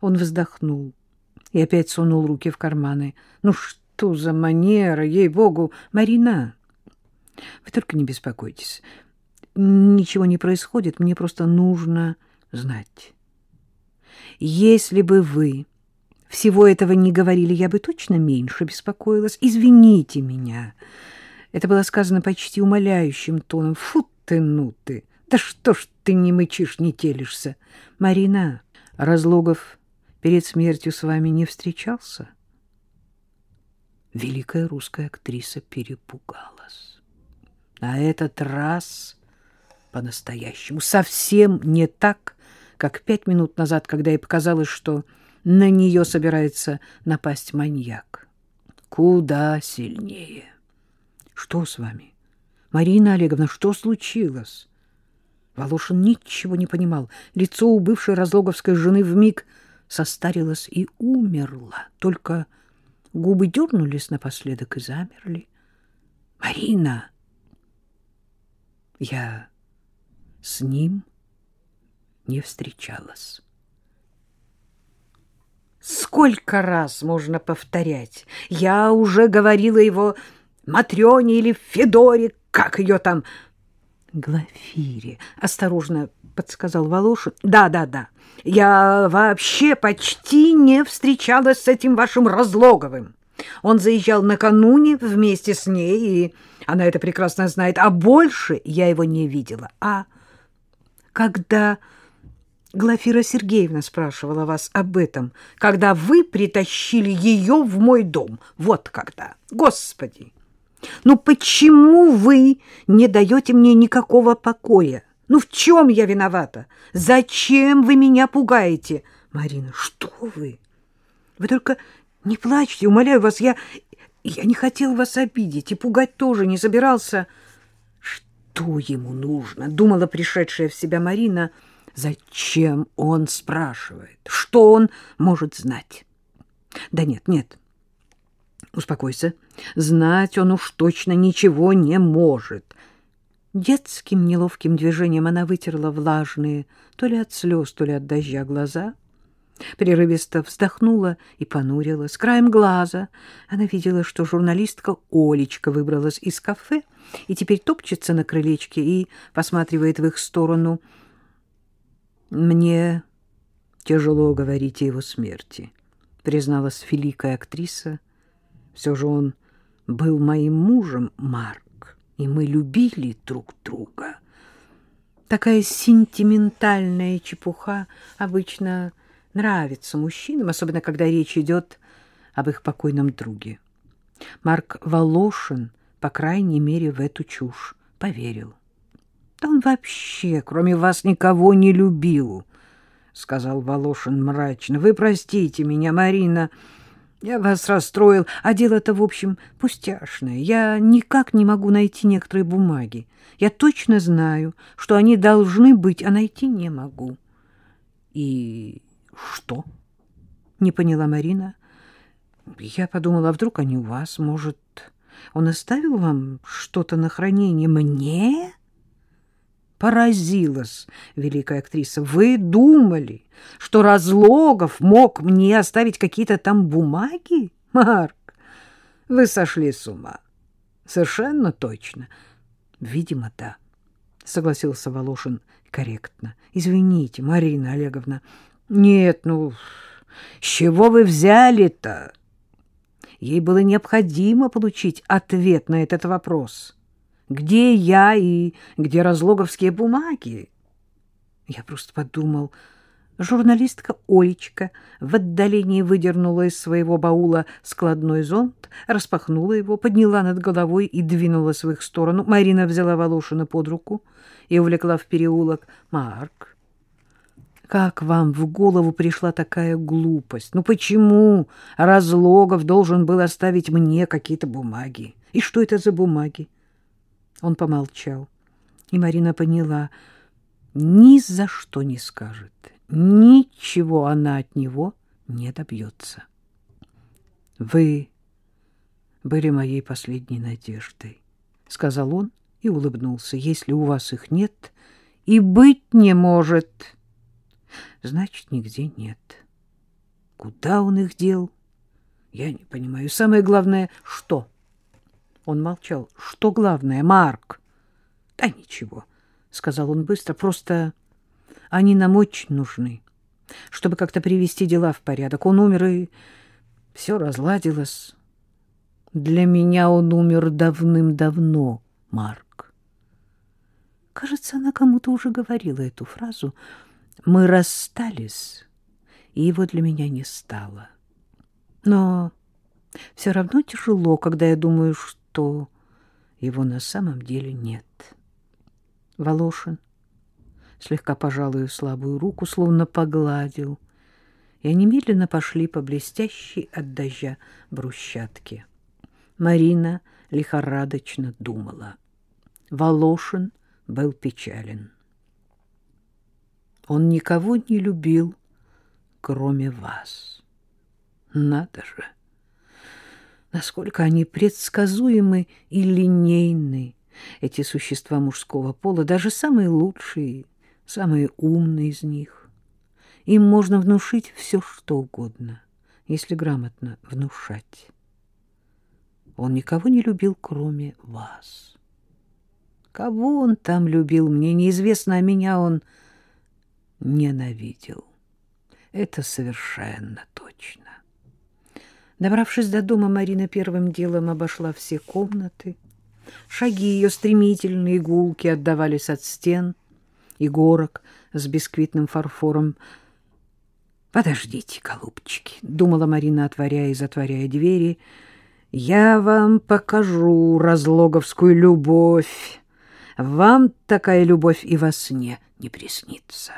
Он вздохнул и опять сунул руки в карманы. Ну что за манера, ей-богу, Марина! Вы только не беспокойтесь. Ничего не происходит, мне просто нужно знать. Если бы вы всего этого не говорили, я бы точно меньше беспокоилась. Извините меня. Это было сказано почти умоляющим тоном. Фу ты, ну ты! Да что ж ты не мычишь, не телишься? Марина, Разлогов перед смертью с вами не встречался? Великая русская актриса перепугалась. На этот раз по-настоящему совсем не так, как пять минут назад, когда ей показалось, что на нее собирается напасть маньяк. Куда сильнее. Что с вами? Марина Олеговна, что случилось? Волошин ничего не понимал. Лицо у бывшей разлоговской жены вмиг состарилось и умерло. Только губы дернулись напоследок и замерли. Марина! Я с ним не встречалась. Сколько раз можно повторять? Я уже говорила его Матрёне или Федоре, как ее там... Глафире, осторожно подсказал Волошин. Да, да, да. Я вообще почти не встречалась с этим вашим Разлоговым. Он заезжал накануне вместе с ней, и она это прекрасно знает. А больше я его не видела. А когда Глафира Сергеевна спрашивала вас об этом, когда вы притащили ее в мой дом. Вот когда. Господи! Ну почему вы не даете мне никакого покоя? Ну в чем я виновата? Зачем вы меня пугаете? Марина, что вы? Вы только не плачьте, умоляю вас, я... Я не хотел вас обидеть и пугать тоже не собирался. Что ему нужно? Думала пришедшая в себя Марина — Зачем он спрашивает? Что он может знать? Да нет, нет. Успокойся. Знать он уж точно ничего не может. Детским неловким движением она вытерла влажные, то ли от слез, то ли от дождя глаза. Прерывисто вздохнула и понурилась. Краем глаза она видела, что журналистка Олечка выбралась из кафе и теперь топчется на крылечке и посматривает в их сторону — мне тяжело говорить о его смерти, призналась великая актриса. Все же он был моим мужем, Марк, и мы любили друг друга. Такая сентиментальная чепуха обычно нравится мужчинам, особенно когда речь идет об их покойном друге. Марк Волошин, по крайней мере, в эту чушь поверил. Да он вообще, кроме вас, никого не любил, — сказал Волошин мрачно. — Вы простите меня, Марина, я вас расстроил, а дело-то, в общем, пустяшное. Я никак не могу найти некоторые бумаги. Я точно знаю, что они должны быть, а найти не могу. — И что? — не поняла Марина. — Я подумала, а вдруг они у вас, может, он оставил вам что-то на хранение? Мне? — поразилась великая актриса. Вы думали, что Разлогов мог мне оставить какие-то там бумаги? Марк, вы сошли с ума. Совершенно точно. Видимо, да, согласился Волошин корректно. Извините, Марина Олеговна. Нет, ну, с чего вы взяли-то? Ей было необходимо получить ответ на этот вопрос. — где я и где разлоговские бумаги? Я просто подумал... Журналистка Олечка в отдалении выдернула из своего баула складной зонт, распахнула его, подняла над головой и двинулась в их сторону. Марина взяла Волошина под руку и увлекла в переулок. «Марк, как вам в голову пришла такая глупость? Ну почему Разлогов должен был оставить мне какие-то бумаги? И что это за бумаги? Он помолчал, и Марина поняла, ни за что не скажет, ничего она от него не добьется. «Вы были моей последней надеждой», — сказал он и улыбнулся. «Если у вас их нет, и быть не может, значит, нигде нет». Куда он их дел? Я не понимаю. Самое главное, что? Он молчал. Что главное, Марк? Да ничего, сказал он быстро. Просто они нам очень нужны, чтобы как-то привести дела в порядок. Он умер, и все разладилось. Для меня он умер давным-давно, Марк. Кажется, она кому-то уже говорила эту фразу. Мы расстались, и его для меня не стало. Но все равно тяжело, когда я думаю, что его на самом деле нет. Волошин слегка пожал ее слабую руку, словно погладил, и они медленно пошли по блестящей от дождя брусчатке. Марина лихорадочно думала. Волошин был печален. Он никого не любил, кроме вас. Надо же! Насколько они предсказуемы и линейны, эти существа мужского пола, даже самые лучшие, самые умные из них. Им можно внушить все, что угодно, если грамотно внушать. Он никого не любил, кроме вас. Кого он там любил, мне неизвестно, а меня он ненавидел. Это совершенно точно. Добравшись до дома, Марина первым делом обошла все комнаты. Шаги ее стремительные гулки отдавались от стен и горок с бисквитным фарфором. «Подождите, голубчики», — думала Марина, отворяя и затворяя двери, — я вам покажу разлоговскую любовь. Вам такая любовь и во сне не приснится.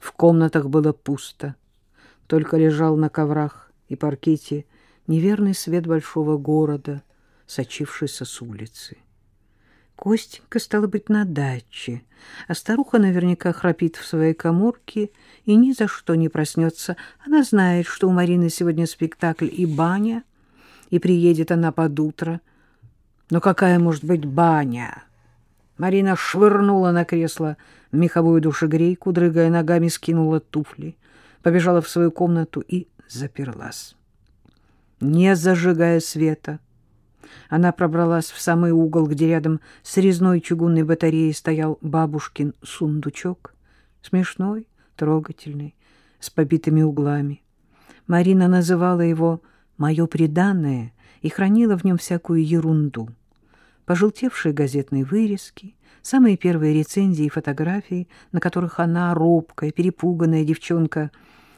В комнатах было пусто. Только лежал на коврах и паркете неверный свет большого города, сочившийся с улицы. Костенька стала быть на даче, а старуха наверняка храпит в своей коморке и ни за что не проснется. Она знает, что у Марины сегодня спектакль и баня — и приедет она под утро. Но какая может быть баня? Марина швырнула на кресло меховую душегрейку, дрыгая ногами, скинула туфли, побежала в свою комнату и заперлась. Не зажигая света, она пробралась в самый угол, где рядом с резной чугунной батареей стоял бабушкин сундучок, смешной, трогательный, с побитыми углами. Марина называла его мое преданное и хранила в нем всякую ерунду. Пожелтевшие газетные вырезки, самые первые рецензии и фотографии, на которых она, робкая, перепуганная девчонка,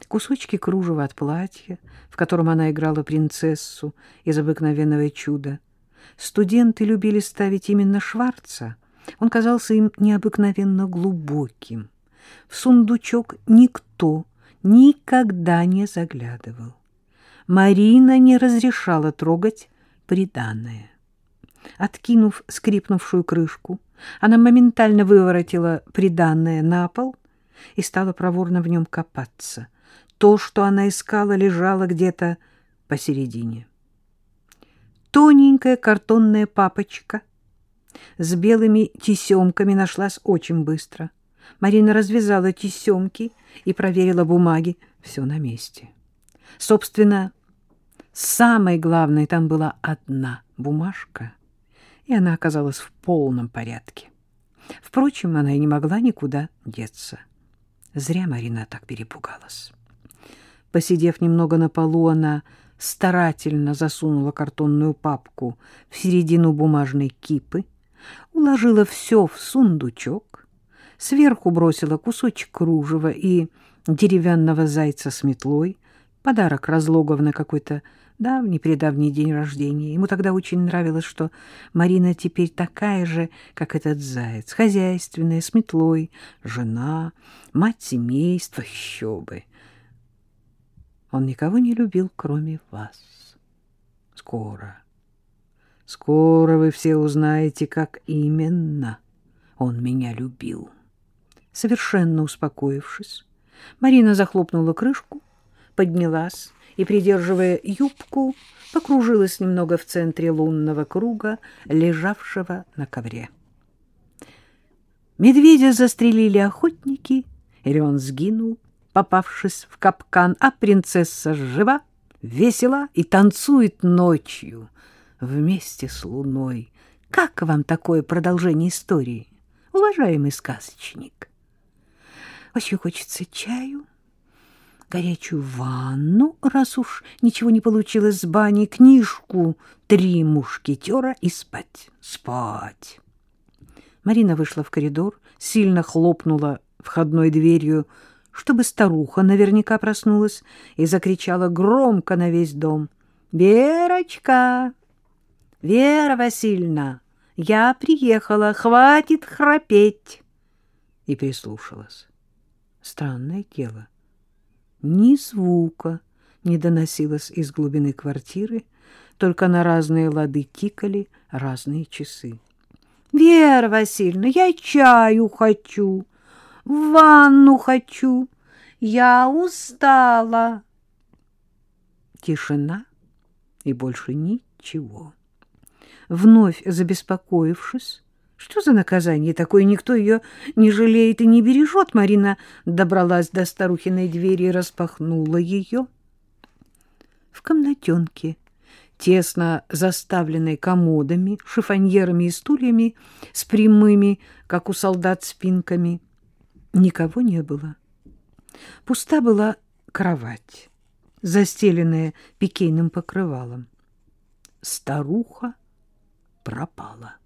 кусочки кружева от платья, в котором она играла принцессу из обыкновенного чуда. Студенты любили ставить именно Шварца. Он казался им необыкновенно глубоким. В сундучок никто никогда не заглядывал. Марина не разрешала трогать приданное. Откинув скрипнувшую крышку, она моментально выворотила приданное на пол и стала проворно в нем копаться. То, что она искала, лежало где-то посередине. Тоненькая картонная папочка с белыми тесемками нашлась очень быстро. Марина развязала тесемки и проверила бумаги. Все на месте. Собственно, самой главной там была одна бумажка, и она оказалась в полном порядке. Впрочем, она и не могла никуда деться. Зря Марина так перепугалась. Посидев немного на полу, она старательно засунула картонную папку в середину бумажной кипы, уложила все в сундучок, сверху бросила кусочек кружева и деревянного зайца с метлой, подарок Разлогов на какой-то давний-предавний день рождения. Ему тогда очень нравилось, что Марина теперь такая же, как этот заяц, хозяйственная, с метлой, жена, мать семейства, еще бы. Он никого не любил, кроме вас. Скоро, скоро вы все узнаете, как именно он меня любил. Совершенно успокоившись, Марина захлопнула крышку, поднялась и, придерживая юбку, покружилась немного в центре лунного круга, лежавшего на ковре. Медведя застрелили охотники, или он сгинул попавшись в капкан, а принцесса жива, весела и танцует ночью вместе с луной. Как вам такое продолжение истории, уважаемый сказочник? Очень хочется чаю, горячую ванну, раз уж ничего не получилось с бани, книжку «Три мушкетера» и спать, спать. Марина вышла в коридор, сильно хлопнула входной дверью, чтобы старуха наверняка проснулась, и закричала громко на весь дом. «Верочка! Вера Васильевна, я приехала, хватит храпеть!» И прислушалась. Странное дело. Ни звука не доносилось из глубины квартиры, только на разные лады тикали разные часы. — Вера Васильевна, я чаю хочу, ванну хочу, я устала. Тишина и больше ничего. Вновь забеспокоившись, что за наказание такое? Никто ее не жалеет и не бережет. Марина добралась до старухиной двери и распахнула ее. В комнатенке, тесно заставленной комодами, шифоньерами и стульями, с прямыми, как у солдат, спинками, никого не было. Пуста была кровать, застеленная пикейным покрывалом. Старуха пропала.